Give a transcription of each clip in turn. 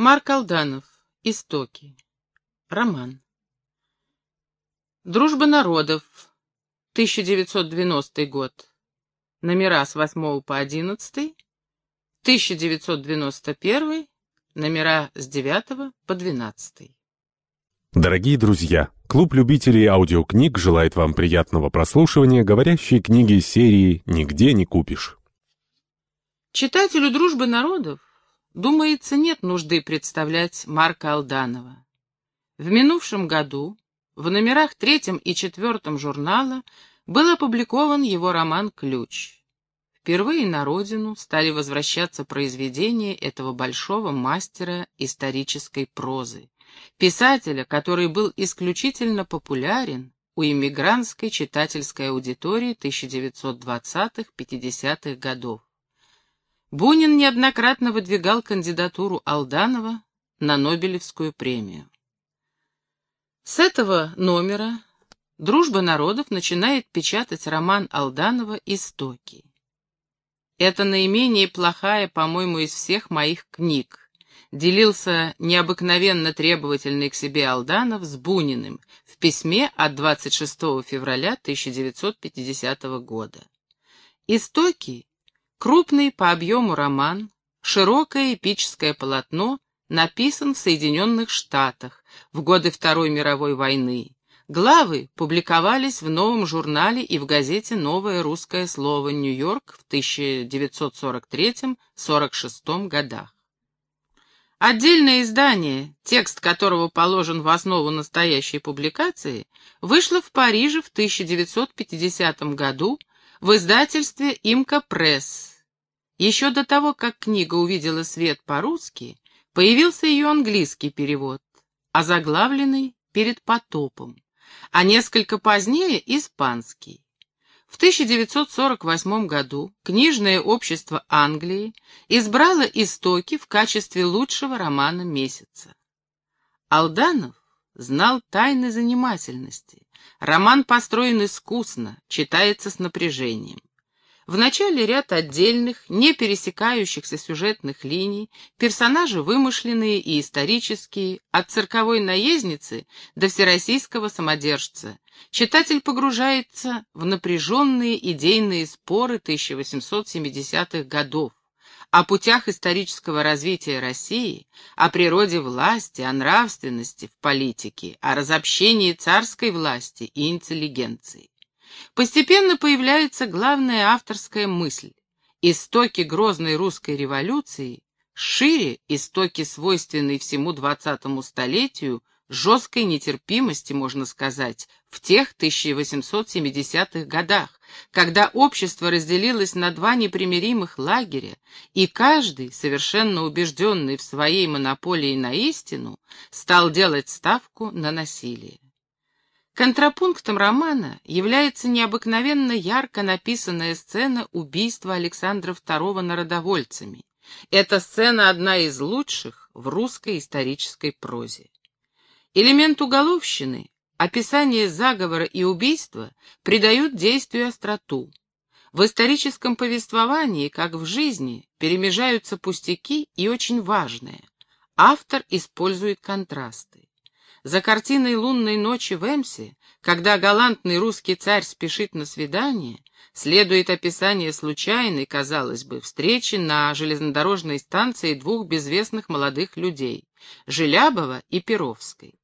Марк Алданов. Истоки. Роман. Дружба народов. 1990 год. Номера с 8 по 11. 1991. Номера с 9 по 12. Дорогие друзья, клуб любителей аудиокниг желает вам приятного прослушивания говорящей книги серии «Нигде не купишь». Читателю «Дружбы народов» Думается, нет нужды представлять Марка Алданова. В минувшем году в номерах третьем и четвертом журнала был опубликован его роман «Ключ». Впервые на родину стали возвращаться произведения этого большого мастера исторической прозы, писателя, который был исключительно популярен у иммигрантской читательской аудитории 1920-50-х годов. Бунин неоднократно выдвигал кандидатуру Алданова на Нобелевскую премию. С этого номера «Дружба народов» начинает печатать роман Алданова «Истоки». Это наименее плохая, по-моему, из всех моих книг. Делился необыкновенно требовательный к себе Алданов с Буниным в письме от 26 февраля 1950 года. «Истоки» Крупный по объему роман, широкое эпическое полотно, написан в Соединенных Штатах в годы Второй мировой войны. Главы публиковались в новом журнале и в газете «Новое русское слово. Нью-Йорк» в 1943-46 годах. Отдельное издание, текст которого положен в основу настоящей публикации, вышло в Париже в 1950 году в издательстве «Имка Пресс», еще до того, как книга увидела свет по-русски, появился ее английский перевод, озаглавленный «Перед потопом», а несколько позднее — испанский. В 1948 году книжное общество Англии избрало «Истоки» в качестве лучшего романа месяца. Алданов знал тайны занимательности. Роман построен искусно, читается с напряжением. В начале ряд отдельных, не пересекающихся сюжетных линий, персонажи вымышленные и исторические, от цирковой наездницы до всероссийского самодержца. Читатель погружается в напряженные идейные споры 1870-х годов, о путях исторического развития России, о природе власти, о нравственности в политике, о разобщении царской власти и интеллигенции. Постепенно появляется главная авторская мысль. Истоки грозной русской революции шире истоки, свойственной всему двадцатому столетию, жесткой нетерпимости, можно сказать, в тех 1870-х годах, когда общество разделилось на два непримиримых лагеря, и каждый, совершенно убежденный в своей монополии на истину, стал делать ставку на насилие. Контрапунктом романа является необыкновенно ярко написанная сцена убийства Александра II народовольцами. Эта сцена одна из лучших в русской исторической прозе. Элемент уголовщины, описание заговора и убийства придают действию остроту. В историческом повествовании, как в жизни, перемежаются пустяки и очень важное. Автор использует контрасты. За картиной лунной ночи в Эмсе, когда галантный русский царь спешит на свидание, следует описание случайной, казалось бы, встречи на железнодорожной станции двух безвестных молодых людей — Желябова и Перовской.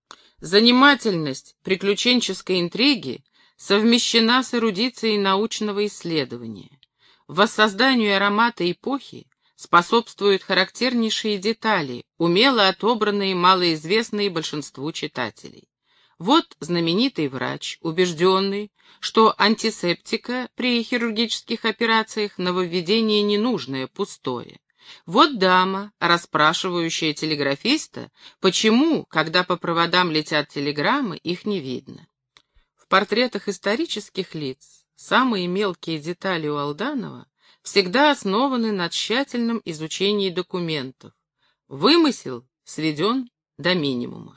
Занимательность приключенческой интриги совмещена с эрудицией научного исследования. В воссозданию аромата эпохи способствуют характернейшие детали, умело отобранные малоизвестные большинству читателей. Вот знаменитый врач, убежденный, что антисептика при хирургических операциях нововведение ненужное, пустое. Вот дама, расспрашивающая телеграфиста, почему, когда по проводам летят телеграммы, их не видно. В портретах исторических лиц самые мелкие детали у Алданова всегда основаны на тщательном изучении документов. Вымысел сведен до минимума.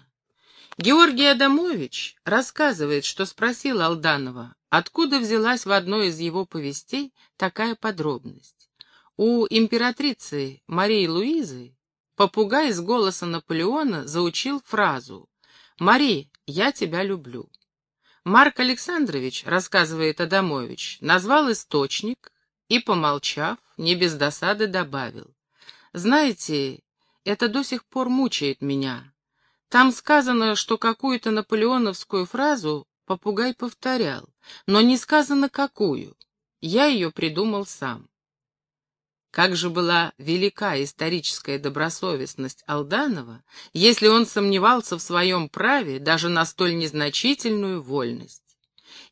Георгий Адамович рассказывает, что спросил Алданова, откуда взялась в одной из его повестей такая подробность. У императрицы Марии Луизы попугай из голоса Наполеона заучил фразу «Мари, я тебя люблю». Марк Александрович, рассказывает Адамович, назвал источник и, помолчав, не без досады добавил. «Знаете, это до сих пор мучает меня. Там сказано, что какую-то наполеоновскую фразу попугай повторял, но не сказано какую. Я ее придумал сам. Как же была велика историческая добросовестность Алданова, если он сомневался в своем праве даже на столь незначительную вольность.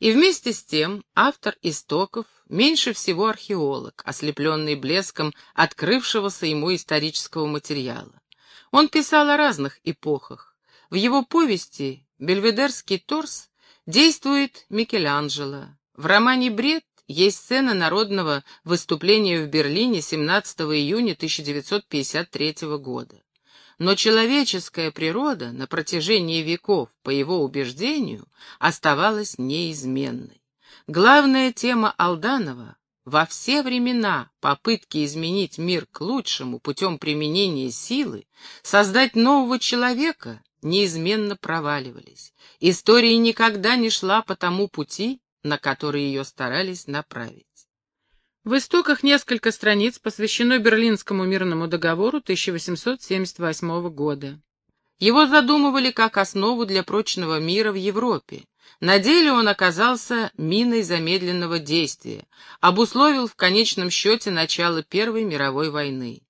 И вместе с тем автор истоков меньше всего археолог, ослепленный блеском открывшегося ему исторического материала. Он писал о разных эпохах. В его повести «Бельведерский торс» действует Микеланджело. В романе «Бред» есть сцена народного выступления в Берлине 17 июня 1953 года. Но человеческая природа на протяжении веков, по его убеждению, оставалась неизменной. Главная тема Алданова во все времена попытки изменить мир к лучшему путем применения силы, создать нового человека, неизменно проваливались. История никогда не шла по тому пути, на который ее старались направить. В истоках несколько страниц посвящено Берлинскому мирному договору 1878 года. Его задумывали как основу для прочного мира в Европе. На деле он оказался миной замедленного действия, обусловил в конечном счете начало Первой мировой войны.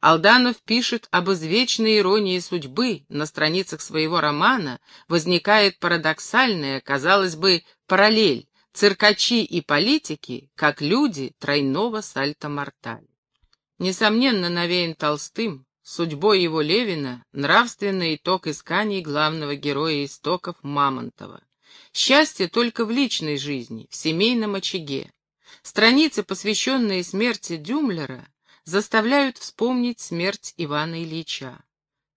Алданов пишет об извечной иронии судьбы, на страницах своего романа возникает парадоксальная, казалось бы, параллель циркачи и политики, как люди тройного сальто-морталь. Несомненно, навеян Толстым, судьбой его Левина, нравственный итог исканий главного героя истоков Мамонтова. Счастье только в личной жизни, в семейном очаге. Страницы, посвященные смерти Дюмлера, заставляют вспомнить смерть Ивана Ильича.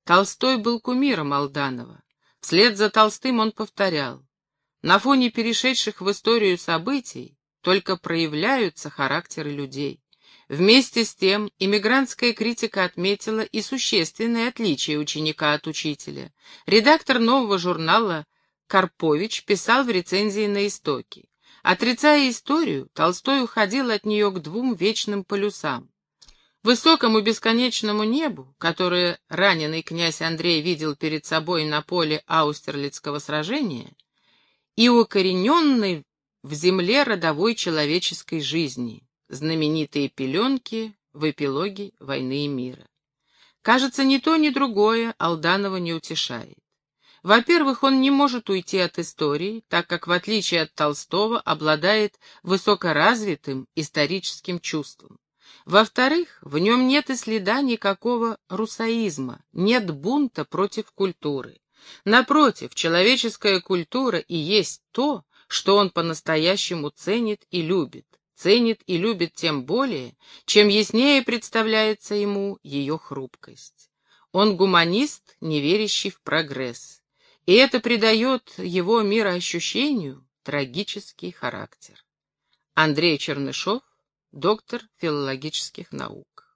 Толстой был кумиром Алданова. Вслед за Толстым он повторял на фоне перешедших в историю событий только проявляются характеры людей. Вместе с тем, иммигрантская критика отметила и существенное отличие ученика от учителя. Редактор нового журнала Карпович писал в рецензии на истоки. Отрицая историю, Толстой уходил от нее к двум вечным полюсам. Высокому бесконечному небу, которое раненый князь Андрей видел перед собой на поле Аустерлицкого сражения, и укорененной в земле родовой человеческой жизни, знаменитые пеленки в эпилоге «Войны и мира». Кажется, ни то, ни другое Алданова не утешает. Во-первых, он не может уйти от истории, так как, в отличие от Толстого, обладает высокоразвитым историческим чувством. Во-вторых, в нем нет и следа никакого русаизма, нет бунта против культуры. Напротив, человеческая культура и есть то, что он по-настоящему ценит и любит. Ценит и любит тем более, чем яснее представляется ему ее хрупкость. Он гуманист, не верящий в прогресс, и это придает его мироощущению трагический характер. Андрей Чернышов, доктор филологических наук